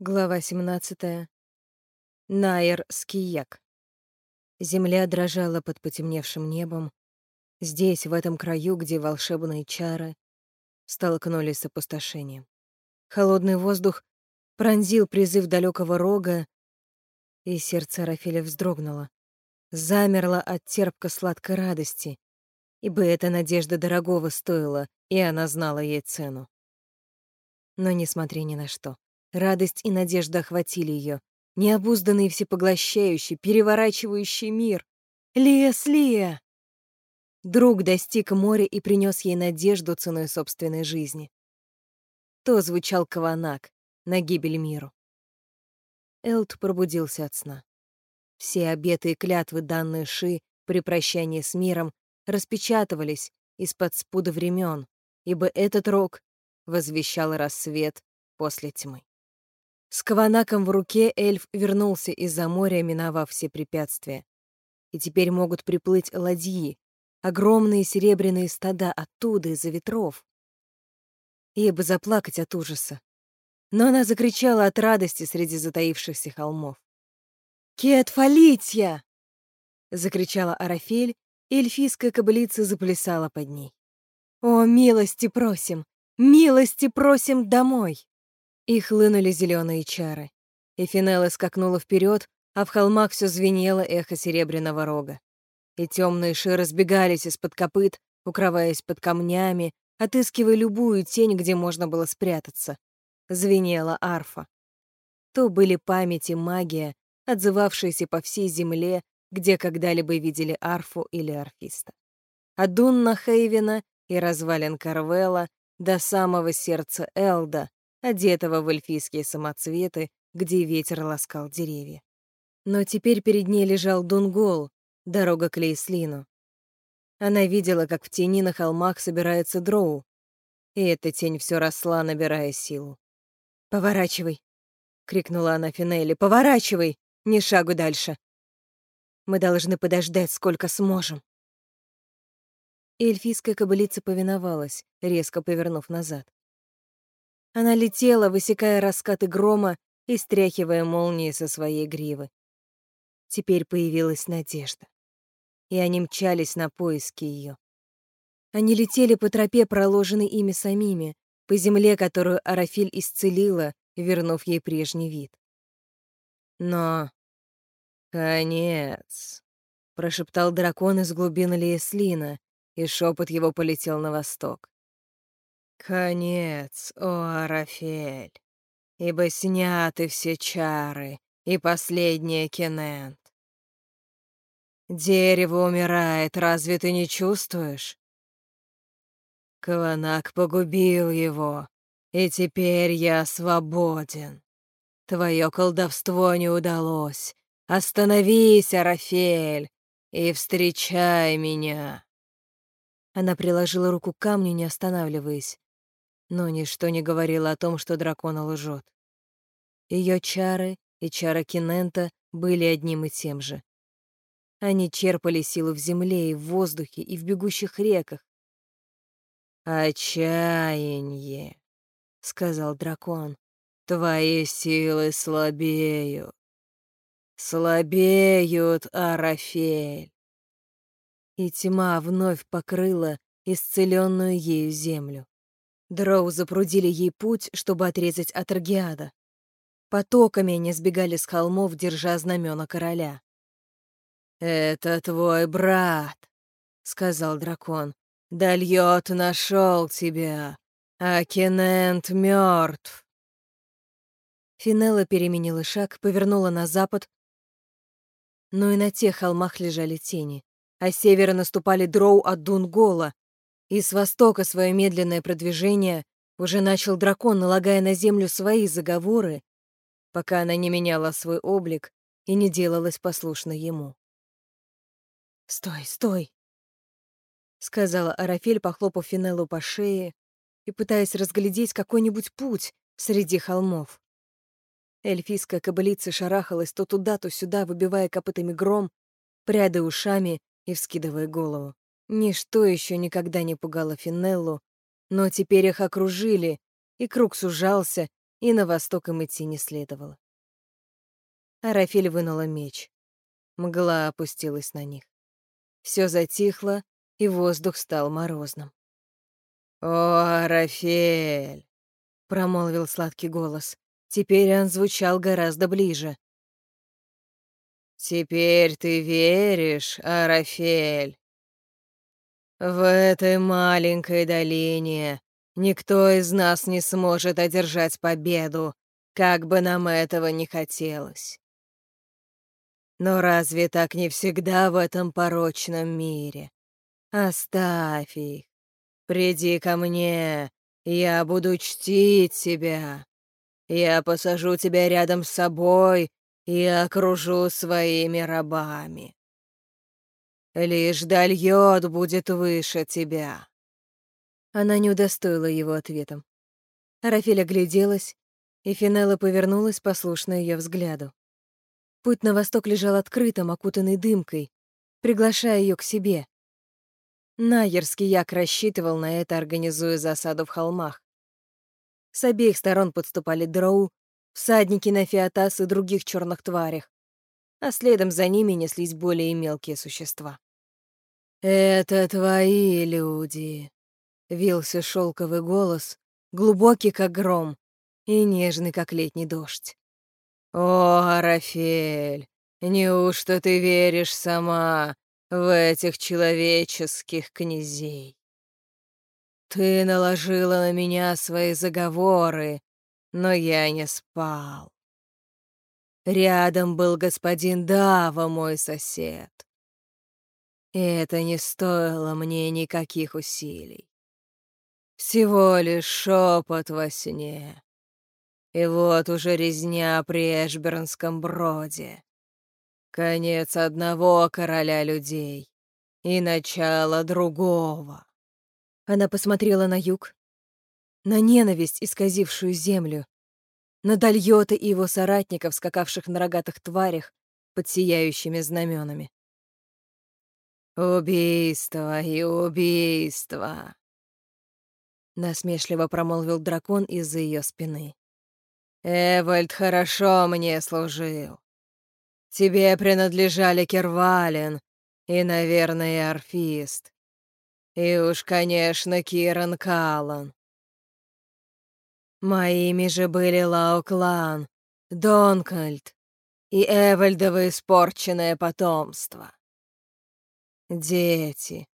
Глава 17. Найер Скияк. Земля дрожала под потемневшим небом. Здесь, в этом краю, где волшебные чары столкнулись с опустошением. Холодный воздух пронзил призыв далекого рога, и сердце Рафиля вздрогнуло. Замерло от терпко-сладкой радости, ибо эта надежда дорогого стоила, и она знала ей цену. Но несмотря ни на что, Радость и надежда охватили ее. Необузданный всепоглощающий, переворачивающий мир. «Лес, Лия!» Друг достиг моря и принес ей надежду ценой собственной жизни. То звучал Каванак на гибель миру. Элт пробудился от сна. Все обеты и клятвы, данные Ши при прощании с миром, распечатывались из-под спуда времен, ибо этот рок возвещал рассвет после тьмы. С каванаком в руке эльф вернулся из-за моря, миновав все препятствия. И теперь могут приплыть ладьи, огромные серебряные стада оттуда, из-за ветров. Ей бы заплакать от ужаса. Но она закричала от радости среди затаившихся холмов. «Кетфалитья!» — закричала Арафель, и эльфийская кобылица заплясала под ней. «О, милости просим! Милости просим домой!» И хлынули зеленые чары. И Финелла скакнула вперед, а в холмах все звенело эхо серебряного рога. И темные ши разбегались из-под копыт, укрываясь под камнями, отыскивая любую тень, где можно было спрятаться. Звенела арфа. То были памяти магия, отзывавшиеся по всей земле, где когда-либо видели арфу или арфиста. От Дунна Хейвена и развалин Карвела до самого сердца Элда, одетого в эльфийские самоцветы, где ветер ласкал деревья. Но теперь перед ней лежал Дунгол, дорога к Лейслину. Она видела, как в тени на холмах собирается дроу, и эта тень все росла, набирая силу. «Поворачивай!» — крикнула она Финелли. «Поворачивай! Ни шагу дальше! Мы должны подождать, сколько сможем!» эльфийская кобылица повиновалась, резко повернув назад. Она летела, высекая раскаты грома и стряхивая молнии со своей гривы. Теперь появилась надежда. И они мчались на поиски ее. Они летели по тропе, проложенной ими самими, по земле, которую Арафиль исцелила, вернув ей прежний вид. Но... «Конец», — прошептал дракон из глубины Леслина, и шепот его полетел на восток. Конец, о Арафель, ибо сняты все чары и последняя Кенент. Дерево умирает, разве ты не чувствуешь? Каванак погубил его, и теперь я свободен. Твое колдовство не удалось. Остановись, Арафель, и встречай меня. Она приложила руку к камню, не останавливаясь но ничто не говорило о том, что дракон лжет. Ее чары и чары Кинента были одним и тем же. Они черпали силу в земле и в воздухе, и в бегущих реках. «Отчаяние», — сказал дракон, — «твои силы слабеют. Слабеют, Арафель». И тьма вновь покрыла исцеленную ею землю. Дроу запрудили ей путь, чтобы отрезать от Аргиада. Потоками они сбегали с холмов, держа знамена короля. «Это твой брат», — сказал дракон. «Дальот нашел тебя, а Кенент мертв. Финелла переменила шаг, повернула на запад, но и на тех холмах лежали тени, а с севера наступали дроу от Дунгола, и с востока свое медленное продвижение уже начал дракон, налагая на землю свои заговоры, пока она не меняла свой облик и не делалась послушна ему. «Стой, стой!» — сказала Арафель, похлопав Финеллу по шее и пытаясь разглядеть какой-нибудь путь среди холмов. Эльфийская кобылица шарахалась то туда, то сюда, выбивая копытами гром, прядая ушами и вскидывая голову. Ничто еще никогда не пугало Финеллу, но теперь их окружили, и круг сужался, и на восток им идти не следовало. Арафель вынула меч. Мгла опустилась на них. Все затихло, и воздух стал морозным. «О, Арафель!» — промолвил сладкий голос. Теперь он звучал гораздо ближе. «Теперь ты веришь, Арафель? В этой маленькой долине никто из нас не сможет одержать победу, как бы нам этого не хотелось. Но разве так не всегда в этом порочном мире? Оставь их. Приди ко мне, я буду чтить тебя. Я посажу тебя рядом с собой и окружу своими рабами. Лишь Дальот будет выше тебя». Она не удостоила его ответом. Рафель огляделась, и Финелла повернулась, послушно ее взгляду. Путь на восток лежал открытым, окутанный дымкой, приглашая ее к себе. Найерский як рассчитывал на это, организуя засаду в холмах. С обеих сторон подступали дроу, всадники на фиатас и других черных тварях, а следом за ними неслись более мелкие существа. «Это твои люди», — вился шелковый голос, глубокий, как гром, и нежный, как летний дождь. «О, Арафель, неужто ты веришь сама в этих человеческих князей? Ты наложила на меня свои заговоры, но я не спал. Рядом был господин Дава, мой сосед. И это не стоило мне никаких усилий. Всего лишь шепот во сне. И вот уже резня при Эшбернском броде. Конец одного короля людей и начало другого. Она посмотрела на юг, на ненависть, исказившую землю, на Дальёта и его соратников, скакавших на рогатых тварях под сияющими знаменами. «Убийство и убийство!» Насмешливо промолвил дракон из-за ее спины. «Эвальд хорошо мне служил. Тебе принадлежали Кервален и, наверное, Орфист. И уж, конечно, Киран Калан. Моими же были Лауклан, Донкальд и Эвальдово испорченное потомство. Дети,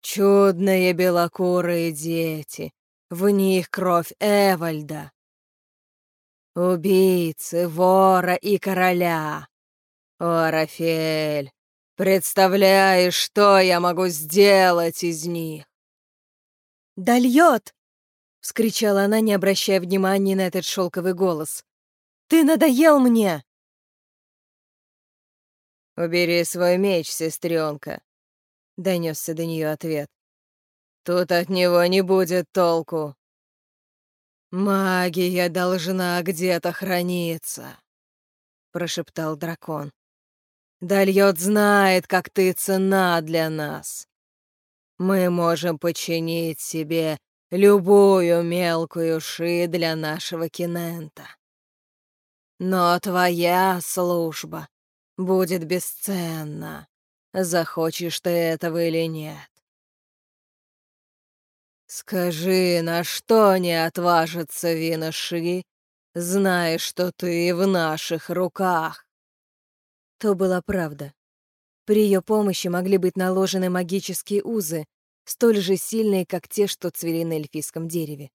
чудные белокурые дети, в них кровь Эвальда. Убийцы, вора и короля. О, Рафель, Представляешь, что я могу сделать из них?» «Да льет!» — вскричала она, не обращая внимания на этот шелковый голос. «Ты надоел мне!» «Убери свой меч, сестренка», — донесся до нее ответ. «Тут от него не будет толку. Магия должна где-то храниться», — прошептал дракон. Дальот знает, как ты цена для нас. Мы можем починить себе любую мелкую ши для нашего кинента. Но твоя служба будет бесценна, захочешь ты этого или нет. Скажи, на что не отважится Виноши, зная, что ты в наших руках? То была правда. При ее помощи могли быть наложены магические узы, столь же сильные, как те, что цвели на эльфийском дереве.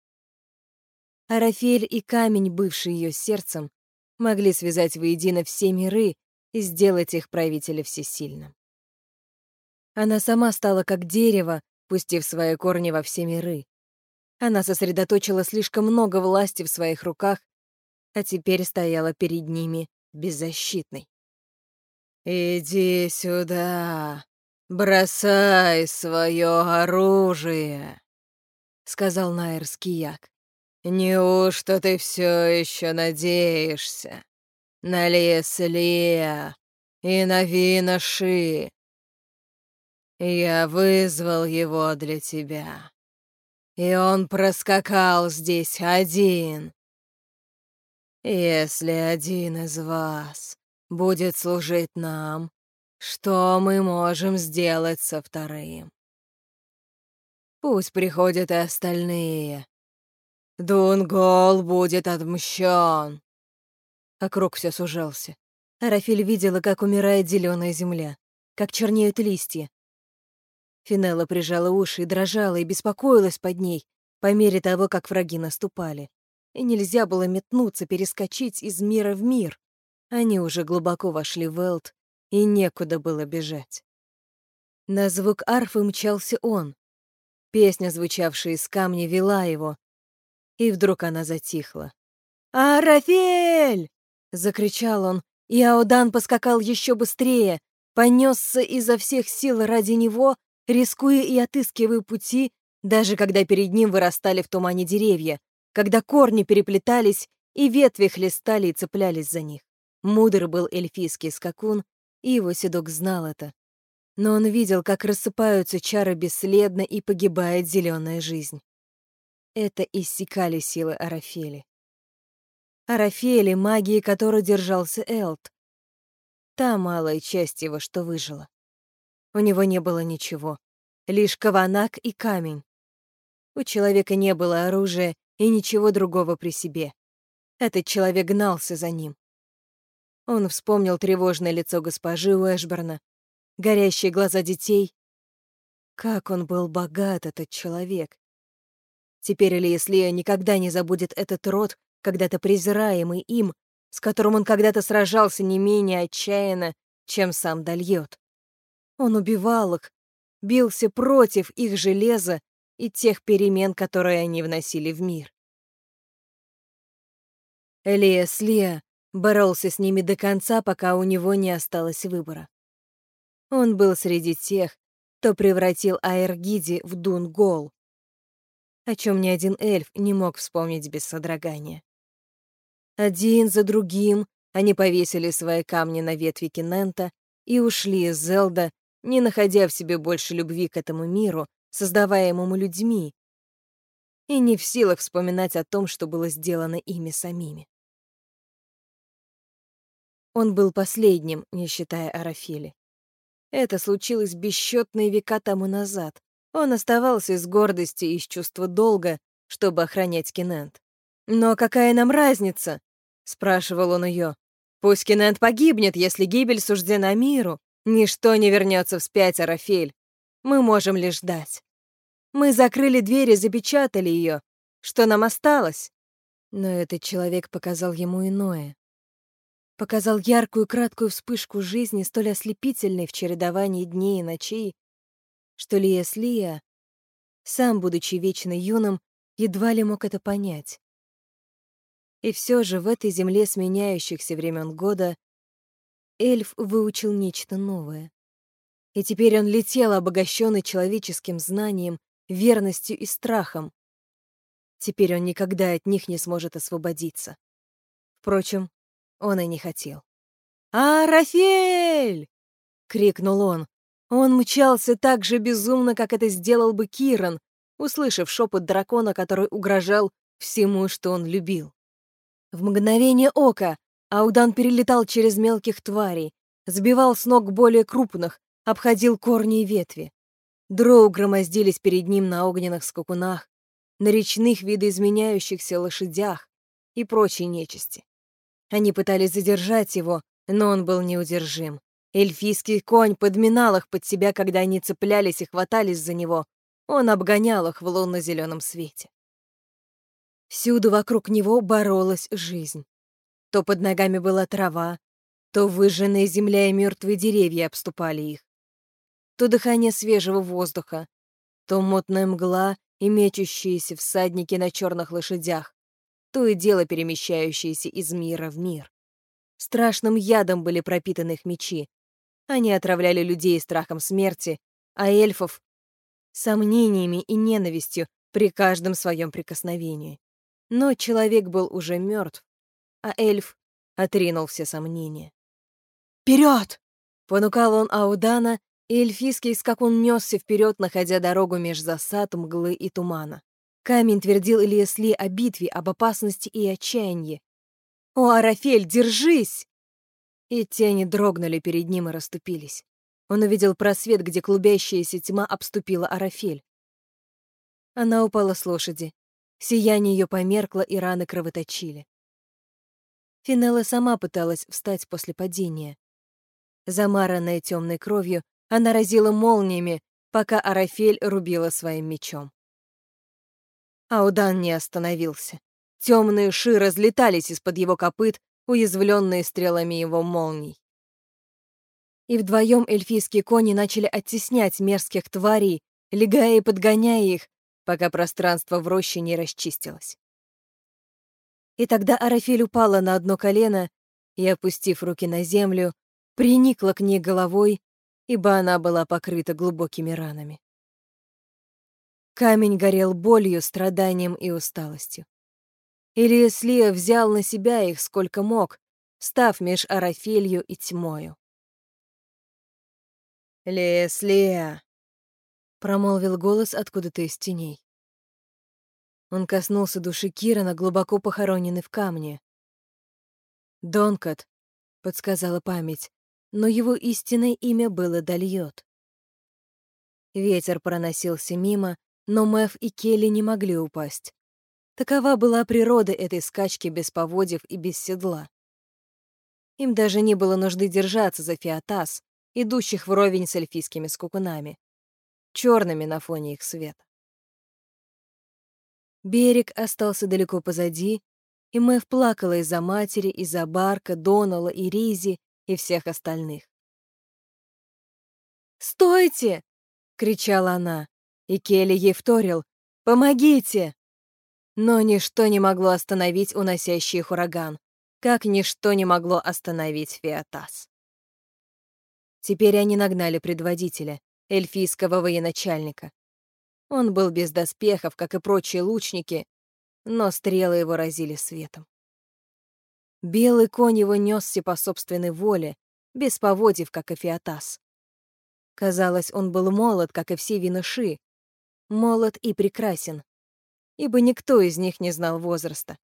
Арафель и камень, бывший ее сердцем, могли связать воедино все миры и сделать их правителя всесильным. Она сама стала как дерево, пустив свои корни во все миры. Она сосредоточила слишком много власти в своих руках, а теперь стояла перед ними беззащитной. «Иди сюда, бросай свое оружие», — сказал Найерский як. «Неужто ты все еще надеешься на Леслия и на Виноши? Я вызвал его для тебя, и он проскакал здесь один. «Если один из вас будет служить нам, что мы можем сделать со вторым? Пусть приходят и остальные. Дунгол будет отмщен!» Округ все сужался. Арафель видела, как умирает зеленая земля, как чернеют листья. Финелла прижала уши и дрожала, и беспокоилась под ней, по мере того, как враги наступали. И нельзя было метнуться, перескочить из мира в мир. Они уже глубоко вошли в Элт, и некуда было бежать. На звук арфы мчался он. Песня, звучавшая из камня, вела его. И вдруг она затихла. «Арафель!» — закричал он, и Аудан поскакал еще быстрее, понесся изо всех сил ради него, рискуя и отыскивая пути, даже когда перед ним вырастали в тумане деревья, когда корни переплетались и ветви хлестали и цеплялись за них. Мудр был эльфийский скакун, и его седок знал это. Но он видел, как рассыпаются чары бесследно и погибает зеленая жизнь. Это иссякали силы Арафели. Арафели, магии которой держался Элт. Та малая часть его, что выжила. У него не было ничего, лишь каванак и камень. У человека не было оружия и ничего другого при себе. Этот человек гнался за ним. Он вспомнил тревожное лицо госпожи Уэшберна, горящие глаза детей. Как он был богат, этот человек. Теперь Леслия никогда не забудет этот род, когда-то презираемый им, с которым он когда-то сражался не менее отчаянно, чем сам Дальет. Он убивал их, бился против их железа и тех перемен, которые они вносили в мир. Элиас Лия боролся с ними до конца, пока у него не осталось выбора. Он был среди тех, кто превратил Аэргиди в Дунгол, о чем ни один эльф не мог вспомнить без содрогания. Один за другим они повесили свои камни на ветви Кинента и ушли из Зелда, не находя в себе больше любви к этому миру, создаваемому людьми, и не в силах вспоминать о том, что было сделано ими самими. Он был последним, не считая Арафели. Это случилось бесчетные века тому назад. Он оставался из гордости и из чувства долга, чтобы охранять Кинент. «Но какая нам разница?» спрашивал он ее. Пусть Кеннет погибнет, если гибель суждена миру. Ничто не вернется вспять, Арафель. Мы можем лишь ждать. Мы закрыли дверь и запечатали ее. Что нам осталось? Но этот человек показал ему иное. Показал яркую краткую вспышку жизни, столь ослепительной в чередовании дней и ночей, что Лиес Лия, сам будучи вечно юным, едва ли мог это понять. И все же в этой земле сменяющихся времен года эльф выучил нечто новое. И теперь он летел, обогащенный человеческим знанием, верностью и страхом. Теперь он никогда от них не сможет освободиться. Впрочем, он и не хотел. «А, Рафель!» — крикнул он. Он мчался так же безумно, как это сделал бы Киран, услышав шепот дракона, который угрожал всему, что он любил. В мгновение ока Аудан перелетал через мелких тварей, сбивал с ног более крупных, обходил корни и ветви. Дроу громоздились перед ним на огненных скакунах, на речных видоизменяющихся лошадях и прочей нечисти. Они пытались задержать его, но он был неудержим. Эльфийский конь подминал их под себя, когда они цеплялись и хватались за него. Он обгонял их в лунно-зеленом свете. Всюду вокруг него боролась жизнь. То под ногами была трава, то выжженная земля и мертвые деревья обступали их. То дыхание свежего воздуха, то мутная мгла и мечущиеся всадники на черных лошадях, то и дело перемещающиеся из мира в мир. Страшным ядом были пропитаны их мечи. Они отравляли людей страхом смерти, а эльфов — сомнениями и ненавистью при каждом своем прикосновении. Но человек был уже мертв, а эльф отринул все сомнения. «Вперед!» — понукал он Аудана, и эльфийский скакун несся вперед, находя дорогу меж засад, мглы и тумана. Камень твердил Ильясли о битве, об опасности и отчаянии. «О, Арафель, держись!» И тени дрогнули перед ним и расступились. Он увидел просвет, где клубящаяся тьма обступила Арафель. Она упала с лошади. Сияние ее померкло, и раны кровоточили. Финелла сама пыталась встать после падения. Замаранная темной кровью, она разила молниями, пока Арафель рубила своим мечом. Аудан не остановился. Темные ши разлетались из-под его копыт, уязвленные стрелами его молний. И вдвоем эльфийские кони начали оттеснять мерзких тварей, легая и подгоняя их, пока пространство в роще не расчистилось. И тогда Арафель упала на одно колено и, опустив руки на землю, приникла к ней головой, ибо она была покрыта глубокими ранами. Камень горел болью, страданием и усталостью. Илиеслия взял на себя их сколько мог, став меж Арафелью и тьмою. «Леслия!» — промолвил голос откуда-то из теней. Он коснулся души Кирана, глубоко похороненный в камне. «Донкот», — подсказала память, но его истинное имя было Дальот. Ветер проносился мимо, но Мэв и Келли не могли упасть. Такова была природа этой скачки без поводьев и без седла. Им даже не было нужды держаться за фиатас, идущих вровень с эльфийскими скукунами, черными на фоне их света. Берег остался далеко позади, и Мэв плакала из-за матери, из-за Барка, Донала и Ризи и всех остальных. «Стойте!» — кричала она, и Келли ей вторил. «Помогите!» Но ничто не могло остановить уносящий их ураган, как ничто не могло остановить Феотас. Теперь они нагнали предводителя, эльфийского военачальника. Он был без доспехов, как и прочие лучники, но стрелы его разили светом. Белый конь его несся по собственной воле, без поводьев, как и Феотас. Казалось, он был молод, как и все виныши, молод и прекрасен, ибо никто из них не знал возраста.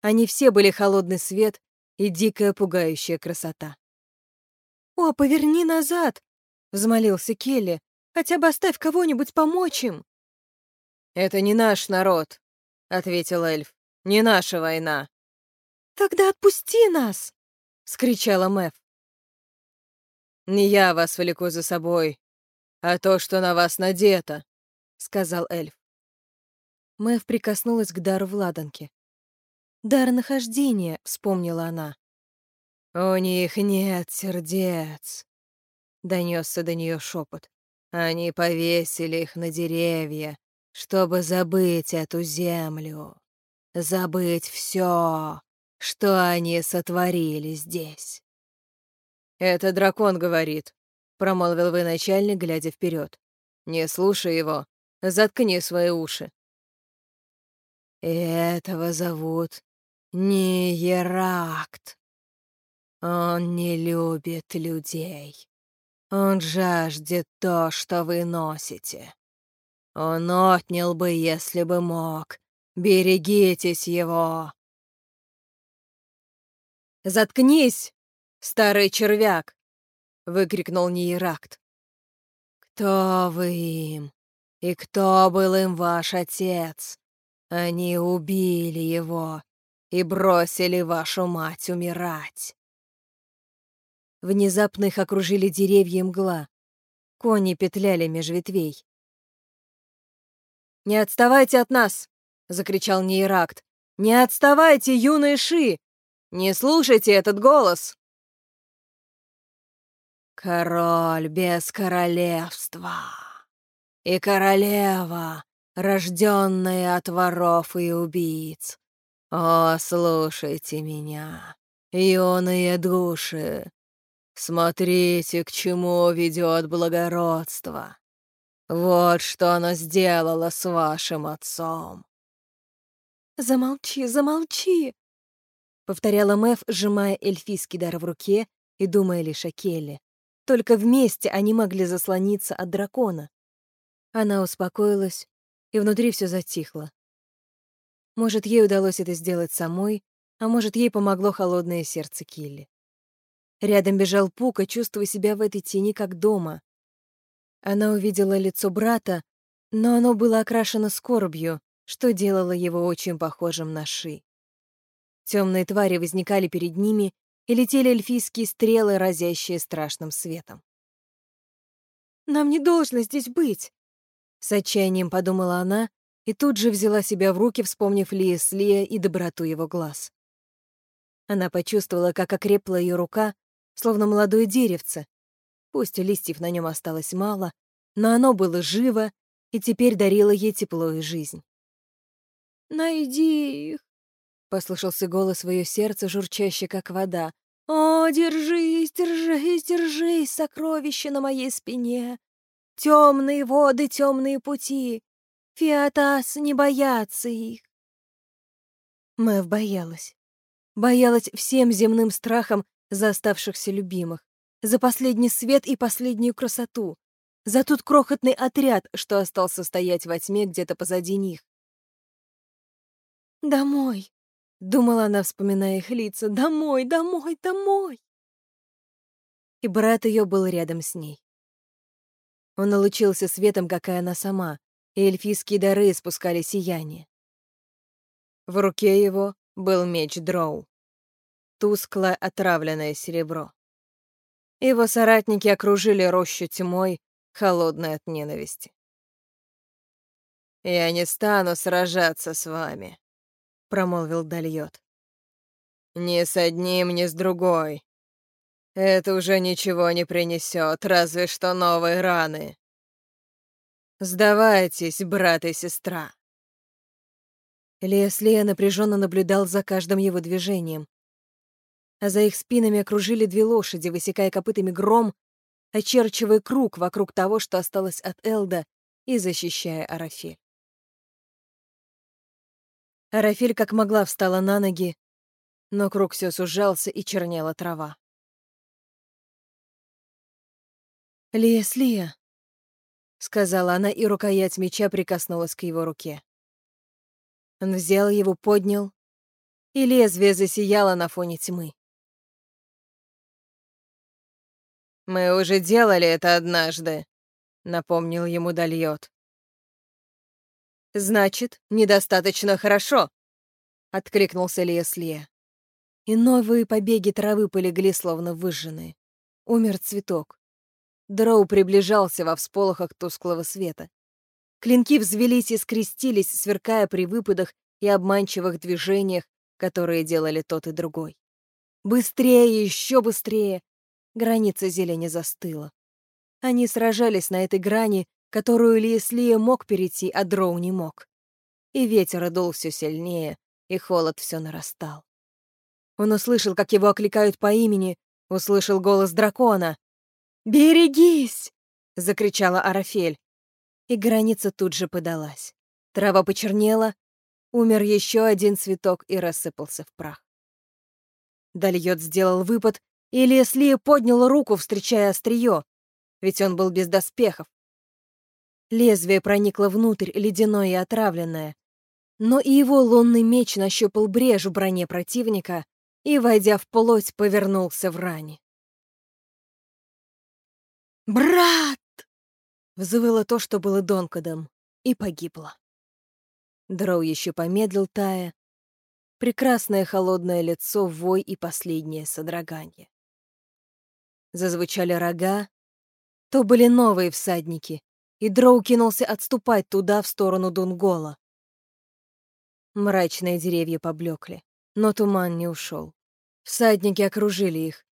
Они все были холодный свет и дикая пугающая красота. «О, поверни назад!» — взмолился Келли. «Хотя бы оставь кого-нибудь помочь им!» «Это не наш народ», — ответил эльф. «Не наша война». «Тогда отпусти нас!» — скричала Мэв. «Не я вас влеку за собой, а то, что на вас надето», — сказал эльф. Мэв прикоснулась к дару Владанки. «Дар нахождения», — вспомнила она. «У них нет сердец», — донесся до нее шепот. «Они повесили их на деревья, чтобы забыть эту землю, забыть все, что они сотворили здесь». «Это дракон говорит», — промолвил вы начальник, глядя вперед. «Не слушай его, заткни свои уши». «Этого зовут Ниеракт. Он не любит людей. Он жаждет то, что вы носите. Он отнял бы, если бы мог. Берегитесь его!» «Заткнись, старый червяк!» — выкрикнул Нейракт. «Кто вы им? И кто был им ваш отец?» Они убили его и бросили вашу мать умирать. Внезапно их окружили деревья мгла. Кони петляли меж ветвей. «Не отставайте от нас!» — закричал Нейракт. «Не отставайте, юные ши! Не слушайте этот голос!» «Король без королевства и королева рожденные от воров и убийц. О, слушайте меня, юные души. Смотрите, к чему ведет благородство. Вот что оно сделало с вашим отцом. «Замолчи, замолчи!» — повторяла Мэв, сжимая эльфийский дар в руке и думая лишь о Келле. Только вместе они могли заслониться от дракона. Она успокоилась и внутри все затихло. Может, ей удалось это сделать самой, А может, ей помогло холодное сердце Килли. Рядом бежал Пука, чувствуя себя в этой тени как дома. Она увидела лицо брата, но оно было окрашено скорбью, что делало его очень похожим на Ши. Темные твари возникали перед ними, и летели эльфийские стрелы, разящие страшным светом. «Нам не должно здесь быть!» С отчаянием подумала она и тут же взяла себя в руки, вспомнив Лия Лия и доброту его глаз. Она почувствовала, как окрепла ее рука, словно молодое деревце. Пусть листьев на нем осталось мало, но оно было живо и теперь дарило ей тепло и жизнь. «Найди их!» — послышался голос в ее сердце, журчащий, как вода. «О, держись, держись, держись, сокровище на моей спине! Темные воды, темные пути! Фиатас не боятся их!» Мэв боялась. Боялась всем земным страхом за оставшихся любимых, за последний свет и последнюю красоту, за тот крохотный отряд, что остался стоять во тьме где-то позади них. «Домой!» — думала она, вспоминая их лица. «Домой, домой, домой!» И брат ее был рядом с ней. Он налучился светом, как и она сама, и эльфийские дары испускали сияние. В руке его был меч Дроу. Тусклое отравленное серебро. Его соратники окружили рощу тьмой, холодной от ненависти. «Я не стану сражаться с вами», — промолвил Дальот. «Ни с одним, ни с другой. Это уже ничего не принесет, разве что новые раны. Сдавайтесь, брат и сестра». Леслия напряженно наблюдал за каждым его движением. А за их спинами окружили две лошади, высекая копытами гром, очерчивая круг вокруг того, что осталось от Элда, и защищая Арафель. Арафель как могла встала на ноги, но круг все сужался и чернела трава. «Лия, Слия!» — сказала она, и рукоять меча прикоснулась к его руке. Он взял его, поднял, и лезвие засияло на фоне тьмы. «Мы уже делали это однажды», — напомнил ему Дальот. «Значит, недостаточно хорошо», — откликнулся Леслия. И новые побеги травы полегли, словно выжженные. Умер цветок. Дроу приближался во всполохах тусклого света. Клинки взвелись и скрестились, сверкая при выпадах и обманчивых движениях, которые делали тот и другой. Быстрее, еще быстрее. Граница зелени застыла. Они сражались на этой грани, которую Леслия мог перейти, а Дроу не мог. И ветер дул все сильнее, и холод все нарастал. Он услышал, как его окликают по имени, услышал голос дракона. «Берегись!» — закричала Арафель. И граница тут же подалась. Трава почернела, умер еще один цветок и рассыпался в прах. Дальот сделал выпад, и Леслия поднял руку, встречая острие, ведь он был без доспехов. Лезвие проникло внутрь, ледяное и отравленное. Но и его лунный меч нащупал брешь в броне противника и, войдя в плоть, повернулся в ране. «Брат!» — взвыло то, что было Донкадом, и погибло. Дроу еще помедлил, тая. Прекрасное холодное лицо, вой и последнее содрогание. Зазвучали рога. То были новые всадники, и Дроу кинулся отступать туда, в сторону Дунгола. Мрачные деревья поблекли, но туман не ушел. Всадники окружили их.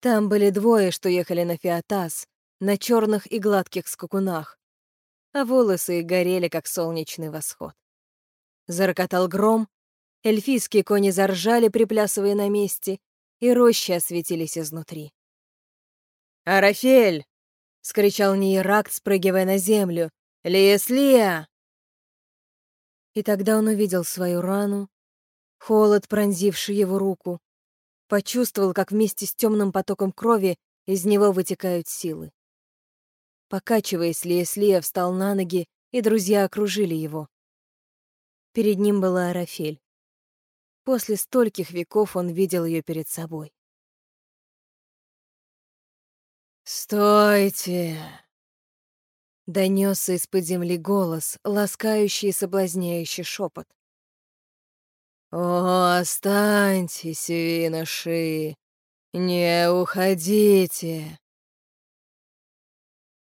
Там были двое, что ехали на Фиатас, на черных и гладких скакунах, а волосы их горели, как солнечный восход. Зарокотал гром, эльфийские кони заржали, приплясывая на месте, и рощи осветились изнутри. «Арафель!» — скричал Нейракт, спрыгивая на землю. «Лия-слия!» И тогда он увидел свою рану, холод, пронзивший его руку, почувствовал, как вместе с темным потоком крови из него вытекают силы. Покачиваясь, Лия-слия встал на ноги, и друзья окружили его. Перед ним была Арафель. После стольких веков он видел ее перед собой. «Стойте!» Донесся из-под земли голос, ласкающий и соблазняющий шепот. «О, останьтесь, виноши! Не уходите!»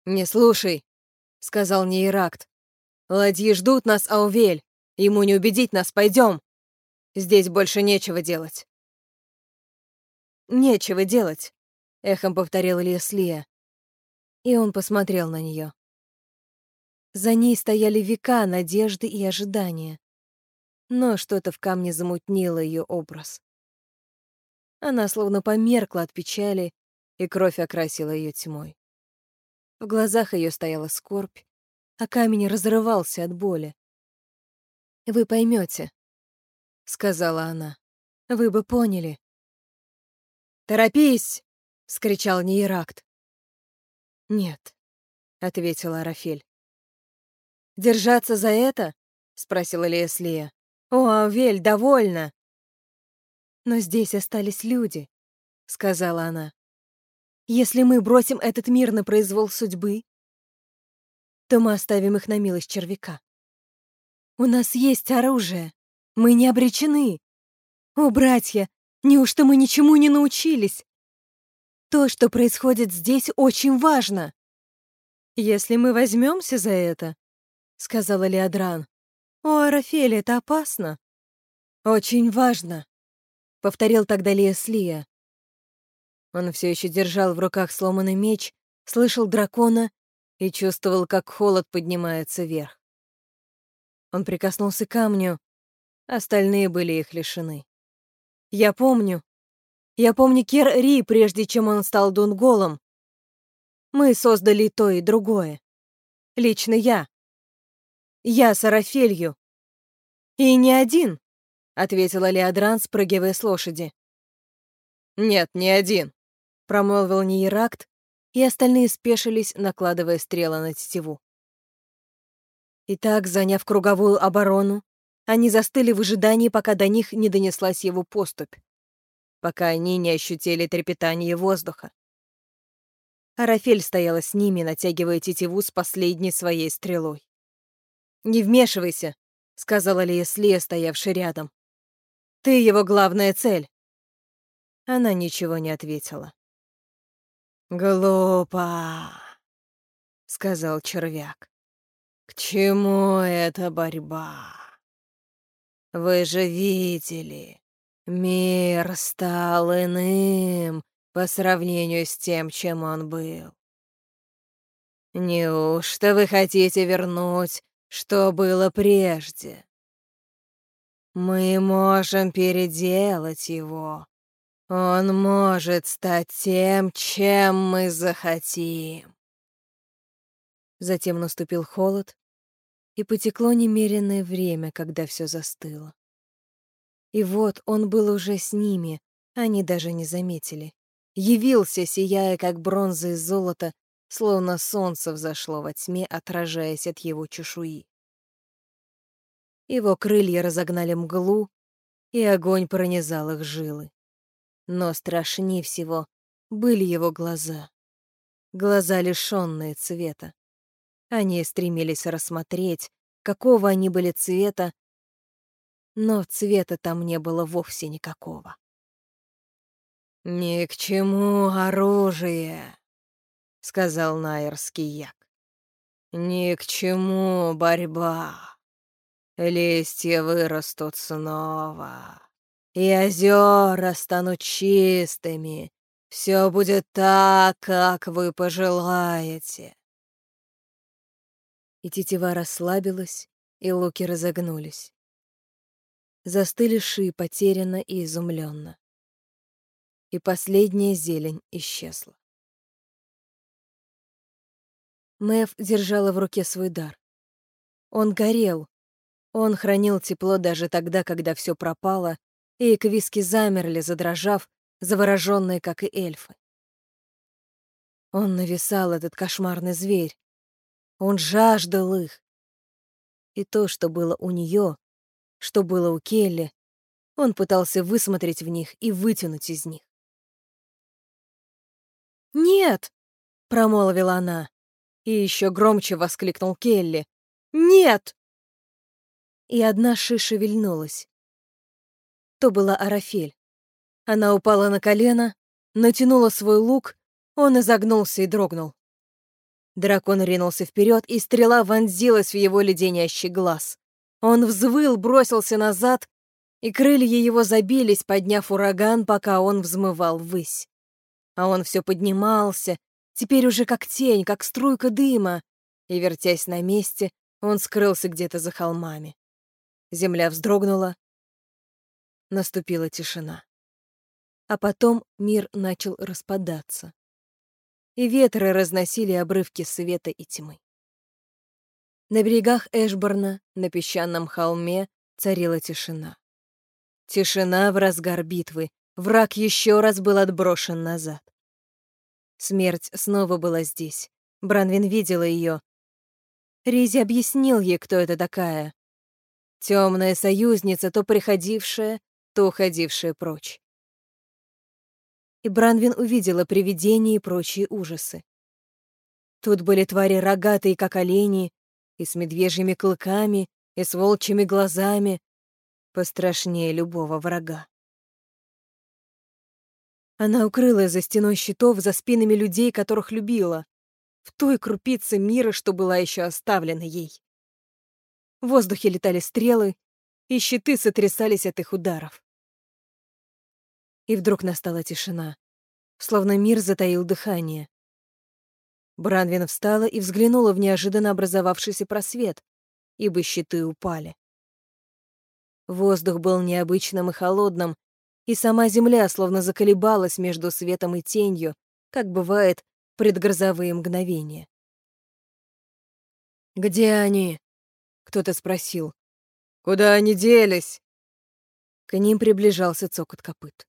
«Не слушай!» — сказал Нейракт. «Ладьи ждут нас, Аувель! Ему не убедить нас, пойдем! Здесь больше нечего делать!» «Нечего делать!» — эхом повторила Леслия. И он посмотрел на нее. За ней стояли века надежды и ожидания. Но что-то в камне замутнило ее образ. Она словно померкла от печали, и кровь окрасила ее тьмой. В глазах ее стояла скорбь, а камень разрывался от боли. «Вы поймете, сказала она. «Вы бы поняли». «Торопись!» — вскричал Нейракт. «Нет», — ответила Арафель. «Держаться за это?» — спросила Леслия. «О, Авель, довольно!» «Но здесь остались люди», — сказала она. «Если мы бросим этот мир на произвол судьбы, то мы оставим их на милость червяка. У нас есть оружие, мы не обречены. О, братья, неужто мы ничему не научились? То, что происходит здесь, очень важно. Если мы возьмемся за это, — сказала Леодран, — о, Арафель, это опасно. Очень важно, — повторил тогда Леслия. Он все еще держал в руках сломанный меч, слышал дракона и чувствовал, как холод поднимается вверх. Он прикоснулся к камню, остальные были их лишены. Я помню, я помню Кер-Ри, прежде чем он стал Дунголом. Мы создали то и другое. Лично я. Я с Арафелью. И не один, — ответила Леодран, спрыгивая с лошади. «Нет, не один», — промолвил Нейракт, и остальные спешились, накладывая стрелы на тетиву. Итак, заняв круговую оборону, они застыли в ожидании, пока до них не донеслась его поступь пока они не ощутили трепетание воздуха. Арафель стояла с ними, натягивая тетиву с последней своей стрелой. «Не вмешивайся», — сказала Леслия, стоявшая рядом. «Ты его главная цель». Она ничего не ответила. «Глупо», — сказал червяк. «К чему эта борьба? Вы же видели, Мир стал иным по сравнению с тем, чем он был. Неужто вы хотите вернуть, что было прежде? Мы можем переделать его. Он может стать тем, чем мы захотим. Затем наступил холод, и потекло немеренное время, когда все застыло. И вот он был уже с ними, они даже не заметили. Явился, сияя, как бронза из золота, словно солнце взошло во тьме, отражаясь от его чешуи. Его крылья разогнали мглу, и огонь пронизал их жилы. Но страшнее всего были его глаза. Глаза, лишённые цвета. Они стремились рассмотреть, какого они были цвета, но цвета там не было вовсе никакого. «Ни к чему оружие», — сказал Найерский як. «Ни к чему борьба. Листья вырастут снова, и озера станут чистыми. Все будет так, как вы пожелаете». И тетива расслабилась, и луки разогнулись застыли ши потерянно и изумленно. И последняя зелень исчезла. Мэв держала в руке свой дар. Он горел. Он хранил тепло даже тогда, когда все пропало, и эквиски замерли, задрожав, завороженные, как и эльфы. Он нависал, этот кошмарный зверь. Он жаждал их. И то, что было у нее, что было у Келли, Он пытался высмотреть в них и вытянуть из них. «Нет!» — промолвила она. И еще громче воскликнул Келли. «Нет!» И одна шиша вильнулась. То была Арафель. Она упала на колено, натянула свой лук, он изогнулся и дрогнул. Дракон ринулся вперед, и стрела вонзилась в его леденящий глаз. Он взвыл, бросился назад, и крылья его забились, подняв ураган, пока он взмывал ввысь. А он все поднимался, теперь уже как тень, как струйка дыма, и, вертясь на месте, он скрылся где-то за холмами. Земля вздрогнула. Наступила тишина. А потом мир начал распадаться. И ветры разносили обрывки света и тьмы. На берегах Эшборна, на песчаном холме, царила тишина. Тишина в разгар битвы. Враг еще раз был отброшен назад. Смерть снова была здесь. Бранвин видела ее. Ризи объяснил ей, кто это такая. Темная союзница, то приходившая, то уходившая прочь. И Бранвин увидела привидения и прочие ужасы. Тут были твари рогатые, как олени, и с медвежьими клыками, и с волчьими глазами, пострашнее любого врага. Она укрылась за стеной щитов, за спинами людей, которых любила, в той крупице мира, что была еще оставлена ей. В воздухе летали стрелы, и щиты сотрясались от их ударов. И вдруг настала тишина, словно мир затаил дыхание. Бранвин встала и взглянула в неожиданно образовавшийся просвет, ибо щиты упали. Воздух был необычным и холодным, и сама земля словно заколебалась между светом и тенью, как бывает предгрозовые мгновения. «Где они?» — кто-то спросил. «Куда они делись?» К ним приближался цокот копыт.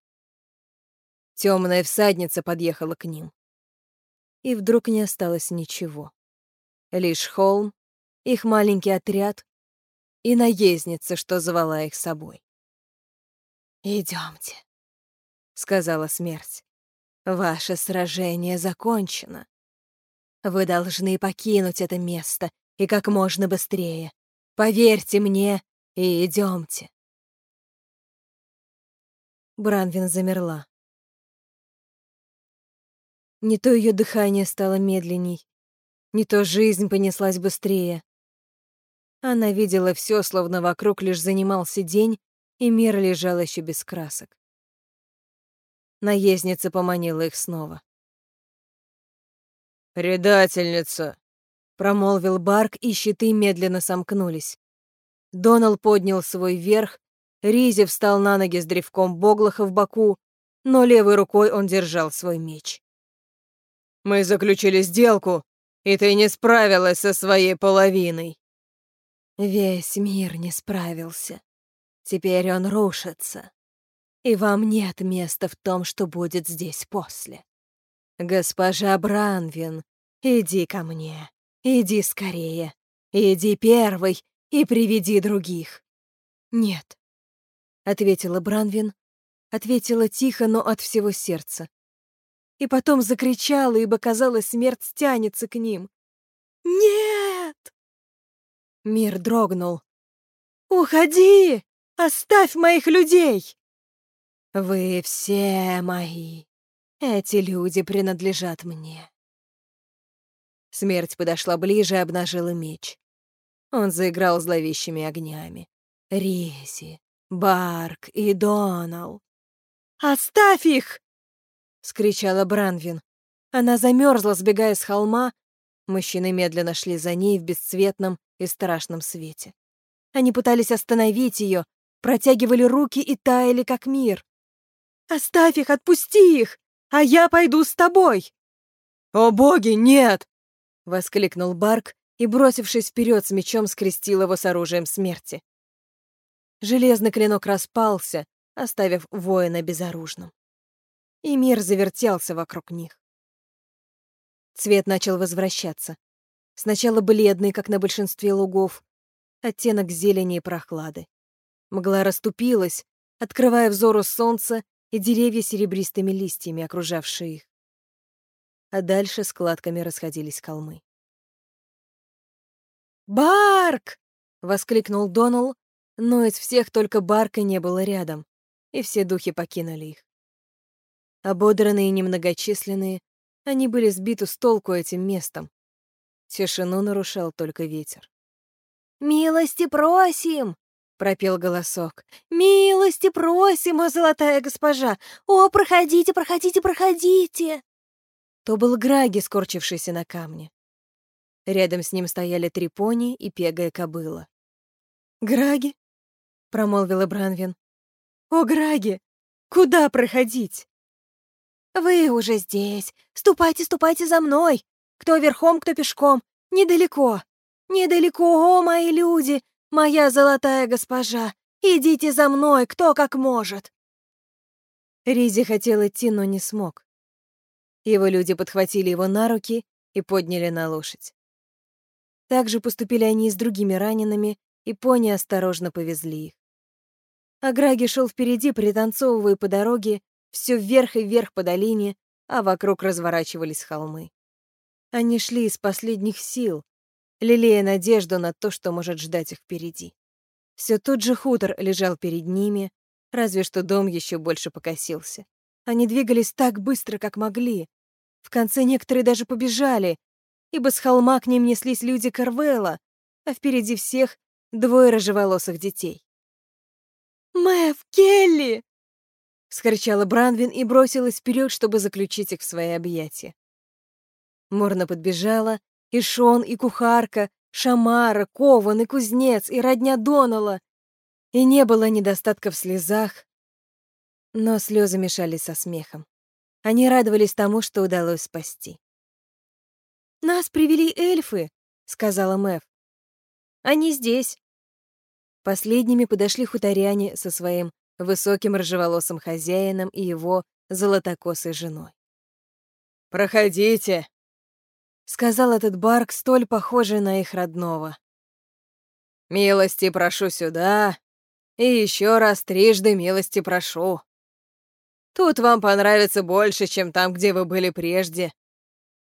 Темная всадница подъехала к ним и вдруг не осталось ничего. Лишь холм, их маленький отряд и наездница, что звала их собой. Идемте, сказала смерть. «Ваше сражение закончено. Вы должны покинуть это место и как можно быстрее. Поверьте мне и идемте. Бранвин замерла. Не то ее дыхание стало медленней, не то жизнь понеслась быстрее. Она видела все, словно вокруг лишь занимался день, и мир лежал еще без красок. Наездница поманила их снова. «Предательница!» — промолвил Барк, и щиты медленно сомкнулись. Донал поднял свой верх, Ризи встал на ноги с древком Боглаха в боку, но левой рукой он держал свой меч. Мы заключили сделку, и ты не справилась со своей половиной. Весь мир не справился. Теперь он рушится. И вам нет места в том, что будет здесь после. Госпожа Бранвин, иди ко мне. Иди скорее. Иди первый и приведи других. Нет, — ответила Бранвин, ответила тихо, но от всего сердца и потом закричала, ибо, казалось, смерть тянется к ним. «Нет!» Мир дрогнул. «Уходи! Оставь моих людей!» «Вы все мои. Эти люди принадлежат мне». Смерть подошла ближе и обнажила меч. Он заиграл зловещими огнями. Ризи, Барк и Донал. «Оставь их!» — скричала Бранвин. Она замерзла, сбегая с холма. Мужчины медленно шли за ней в бесцветном и страшном свете. Они пытались остановить ее, протягивали руки и таяли, как мир. «Оставь их, отпусти их, а я пойду с тобой!» «О боги, нет!» — воскликнул Барк и, бросившись вперед с мечом, скрестил его с оружием смерти. Железный клинок распался, оставив воина безоружным и мир завертелся вокруг них. Цвет начал возвращаться. Сначала бледный, как на большинстве лугов, оттенок зелени и прохлады. Мгла расступилась, открывая взору солнце и деревья серебристыми листьями, окружавшие их. А дальше складками расходились холмы. «Барк!» — воскликнул Донал, но из всех только Барка не было рядом, и все духи покинули их. Ободранные и немногочисленные, они были сбиты с толку этим местом. Тишину нарушал только ветер. «Милости просим!» — пропел голосок. «Милости просим, о золотая госпожа! О, проходите, проходите, проходите!» То был Граги, скорчившийся на камне. Рядом с ним стояли три пони и пегая кобыла. «Граги?» — промолвила Бранвин. «О, Граги! Куда проходить?» «Вы уже здесь. Ступайте, ступайте за мной. Кто верхом, кто пешком. Недалеко. Недалеко, о, мои люди, моя золотая госпожа. Идите за мной, кто как может». Ризи хотел идти, но не смог. Его люди подхватили его на руки и подняли на лошадь. Так же поступили они с другими ранеными, и пони осторожно повезли их. А Граги шел впереди, пританцовывая по дороге, все вверх и вверх по долине, а вокруг разворачивались холмы. Они шли из последних сил, лелея надежду на то, что может ждать их впереди. Все тот же хутор лежал перед ними, разве что дом еще больше покосился. Они двигались так быстро, как могли. В конце некоторые даже побежали, ибо с холма к ним неслись люди Карвелла, а впереди всех двое рыжеволосых детей. «Мэв, Келли!» — скричала Бранвин и бросилась вперед, чтобы заключить их в свои объятия. Морна подбежала, и Шон, и кухарка, Шамара, Кован, и кузнец, и родня Донала. И не было недостатка в слезах, но слезы мешались со смехом. Они радовались тому, что удалось спасти. «Нас привели эльфы», — сказала Мэв. «Они здесь». Последними подошли хуторяне со своим высоким рыжеволосым хозяином и его золотокосой женой. «Проходите», — сказал этот барк, столь похожий на их родного. «Милости прошу сюда, и еще раз трижды милости прошу. Тут вам понравится больше, чем там, где вы были прежде,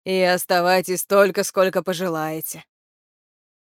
и оставайтесь столько, сколько пожелаете».